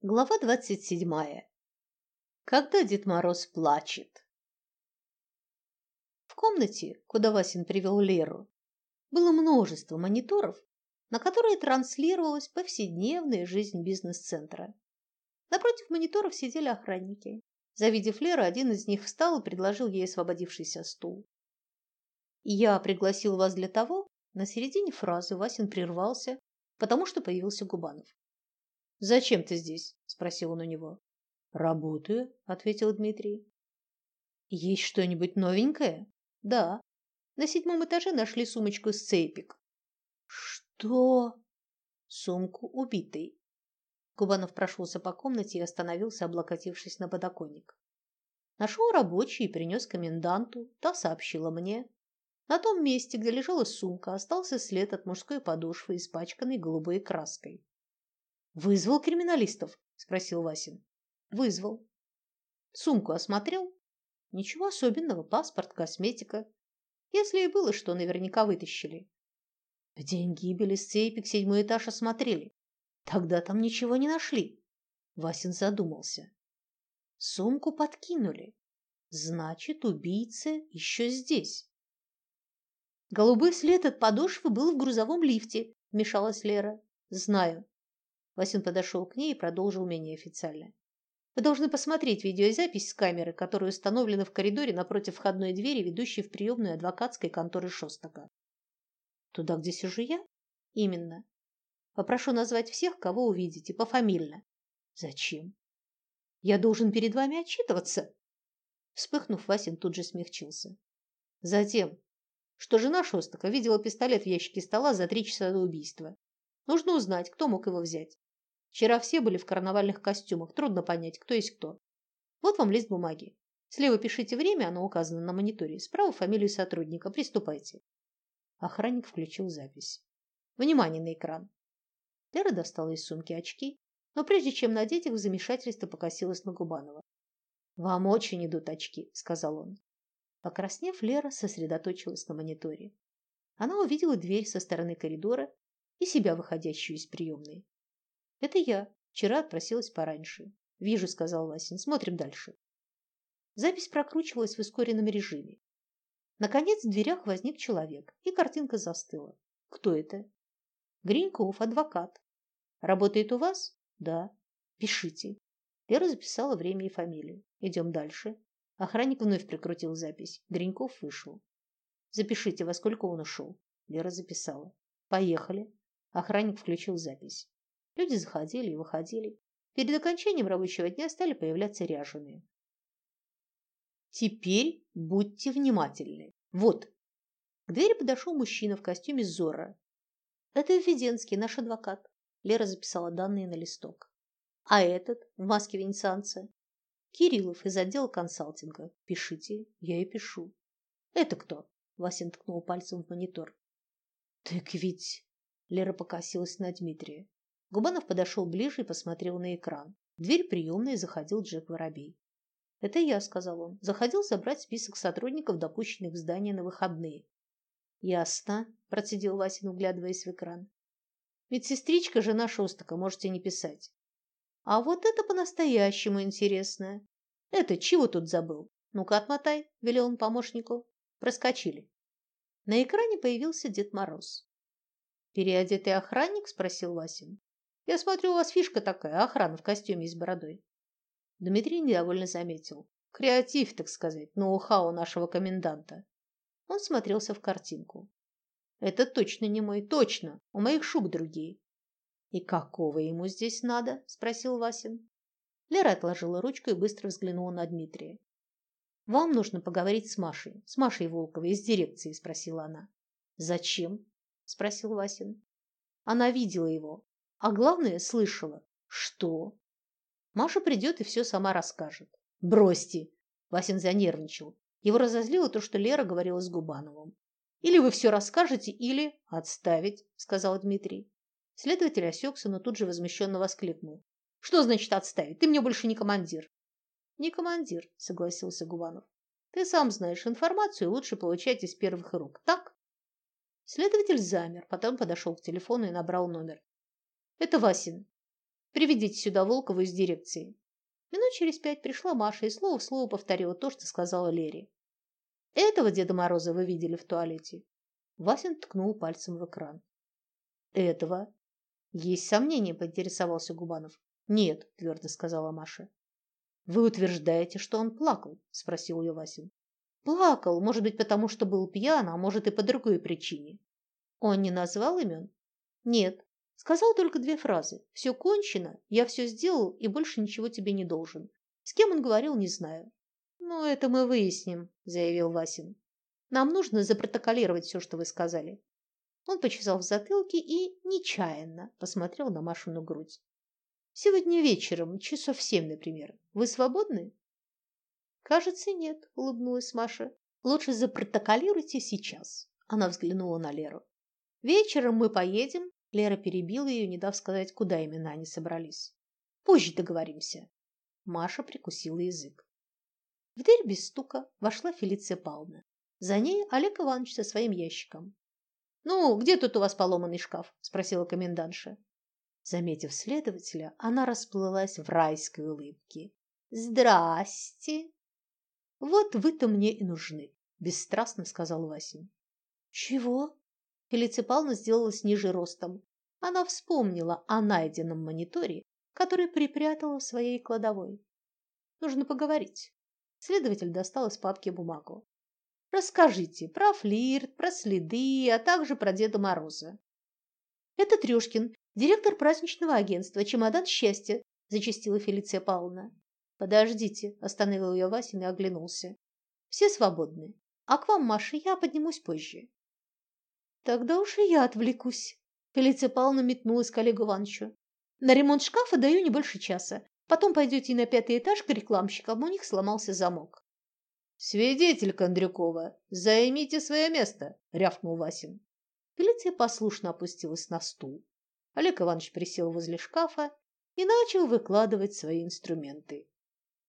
Глава двадцать седьмая. Когда Дед Мороз плачет. В комнате, куда Васин привел Леру, было множество мониторов, на которые транслировалась повседневная жизнь бизнес-центра. Напротив мониторов сидели охранники. Завидев Леру, один из них встал и предложил ей освободившийся стул. «Я пригласил вас для того...» На середине фразы Васин прервался, потому что появился Губанов. Зачем ты здесь? спросил он у него. Работаю, ответил Дмитрий. Есть что-нибудь новенькое? Да. На седьмом этаже нашли сумочку с цепик. Что? Сумку убитой. Кубанов прошелся по комнате и остановился, облокотившись на подоконник. Нашел рабочий и принес коменданту. Та сообщила мне. На том месте, где лежала сумка, остался след от мужской подошвы, испачканной голубой краской. Вызвал криминалистов? спросил Васин. Вызвал. Сумку осмотрел? Ничего особенного, паспорт, косметика. Если и было что, наверняка вытащили. В день гибели сцепик седьмой этаж осмотрели. Тогда там ничего не нашли. Васин задумался. Сумку подкинули. Значит, убийца еще здесь. Голубой след от подошвы был в грузовом лифте, вмешалась Лера. Знаю. Васин подошел к ней и продолжил менее официально. Вы должны посмотреть видеозапись с камеры, которая установлена в коридоре напротив входной двери, ведущей в приемную адвокатской конторы Шостака. Туда, где сижу я? Именно. Попрошу назвать всех, кого увидите, пофамильно. Зачем? Я должен перед вами отчитываться. Вспыхнув, Васин тут же смягчился. Затем, что жена Шостака видела пистолет в ящике стола за три часа до убийства. Нужно узнать, кто мог его взять. Вчера все были в карнавальных костюмах, трудно понять, кто есть кто. Вот вам лист бумаги. Слева пишите время, оно указано на мониторе, справа фамилию сотрудника. Приступайте. Охранник включил запись. Внимание на экран. Лера достала из сумки очки, но прежде чем надеть их, в замешательство покосилась на Губанова. «Вам очень идут очки», — сказал он. Покраснев, Лера сосредоточилась на мониторе. Она увидела дверь со стороны коридора и себя, выходящую из приемной. Это я. Вчера отпросилась пораньше. Вижу, сказал Васин. Смотрим дальше. Запись прокручивалась в ускоренном режиме. Наконец в дверях возник человек, и картинка застыла. Кто это? Гриньков, адвокат. Работает у вас? Да. Пишите. Лера записала время и фамилию. Идем дальше. Охранник вновь прикрутил запись. Гриньков вышел. Запишите, во сколько он ушел. Лера записала. Поехали. Охранник включил запись. Люди заходили и выходили. Перед окончанием рабочего дня стали появляться ряженые. Теперь будьте внимательны. Вот. К двери подошел мужчина в костюме Зора. Это Введенский, наш адвокат. Лера записала данные на листок. А этот в маске венецианца? Кириллов из отдела консалтинга. Пишите, я и пишу. Это кто? Васин ткнул пальцем в монитор. Так ведь Лера покосилась на Дмитрия. Губанов подошел ближе и посмотрел на экран. В дверь приемной заходил Джек Воробей. «Это я», — сказал он. «Заходил забрать список сотрудников, допущенных в здание на выходные». «Ясно», — процедил Васин, углядываясь в экран. «Медсестричка, жена Шостака, можете не писать». «А вот это по-настоящему интересно. Это чего тут забыл? Ну-ка отмотай», — велел он помощнику. Проскочили. На экране появился Дед Мороз. «Переодетый охранник?» – спросил Васин. Я смотрю, у вас фишка такая, охрана в костюме и с бородой. Дмитрий недовольно заметил. Креатив, так сказать, ноу-хау нашего коменданта. Он смотрелся в картинку. Это точно не мой, точно. У моих шуб другие. И какого ему здесь надо? спросил Васин. Лера отложила ручку и быстро взглянула на Дмитрия. Вам нужно поговорить с Машей, с Машей Волковой из дирекции, спросила она. Зачем? спросил Васин. Она видела его. А главное, слышала. Что? Маша придет и все сама расскажет. Бросьте. Васин занервничал. Его разозлило то, что Лера говорила с Губановым. Или вы все расскажете, или отставить, сказал Дмитрий. Следователь осекся, но тут же возмущенно воскликнул. Что значит отставить? Ты мне больше не командир. Не командир, согласился Губанов. Ты сам знаешь, информацию лучше получать из первых рук. Так? Следователь замер, потом подошел к телефону и набрал номер. Это Васин. Приведите сюда Волкову из дирекции. Минут через пять пришла Маша и слово в слово повторила то, что сказала Лере. Этого Деда Мороза вы видели в туалете? Васин ткнул пальцем в экран. Этого. Есть сомнения, поинтересовался Губанов. Нет, твердо сказала Маша. Вы утверждаете, что он плакал? спросил ее Васин. Плакал, может быть, потому что был пьян, а может и по другой причине. Он не назвал имен? Нет, сказал только две фразы. Все кончено, я все сделал и больше ничего тебе не должен. С кем он говорил, не знаю. Ну, это мы выясним, заявил Васин. Нам нужно запротоколировать все, что вы сказали. Он почесал в затылке и нечаянно посмотрел на Машину грудь. Сегодня вечером, часов семь, например. Вы свободны? Кажется, нет, улыбнулась Маша. Лучше запротоколируйте сейчас. Она взглянула на Леру. Вечером мы поедем. Лера перебила ее, не дав сказать, куда именно они собрались. Позже договоримся. Маша прикусила язык. В дверь без стука вошла Фелиция Павловна. За ней Олег Иванович со своим ящиком. «Ну, где тут у вас поломанный шкаф?» – спросила комендантша. Заметив следователя, она расплылась в райской улыбке. «Здрасте!» «Вот вы-то мне и нужны», – бесстрастно сказал Васин. «Чего?» Фелиция Павловна сделалась ниже ростом. Она вспомнила о найденном мониторе, который припрятала в своей кладовой. «Нужно поговорить». Следователь достал из папки бумагу. Расскажите про флирт, про следы, а также про Деда Мороза. Это Трёшкин, директор праздничного агентства «Чемодан счастья», зачастила Фелиция Павловна. Подождите, остановил ее Васин и оглянулся. Все свободны. А к вам, Маша, я поднимусь позже. Тогда уж и я отвлекусь. Фелиция Павловна метнулась к Олегу Ивановичу. На ремонт шкафа даю не больше часа. Потом пойдете на пятый этаж к рекламщикам, у них сломался замок. «Свидетель Кондрюкова, займите свое место!» – рявкнул Васин. Фелиция послушно опустилась на стул. Олег Иванович присел возле шкафа и начал выкладывать свои инструменты.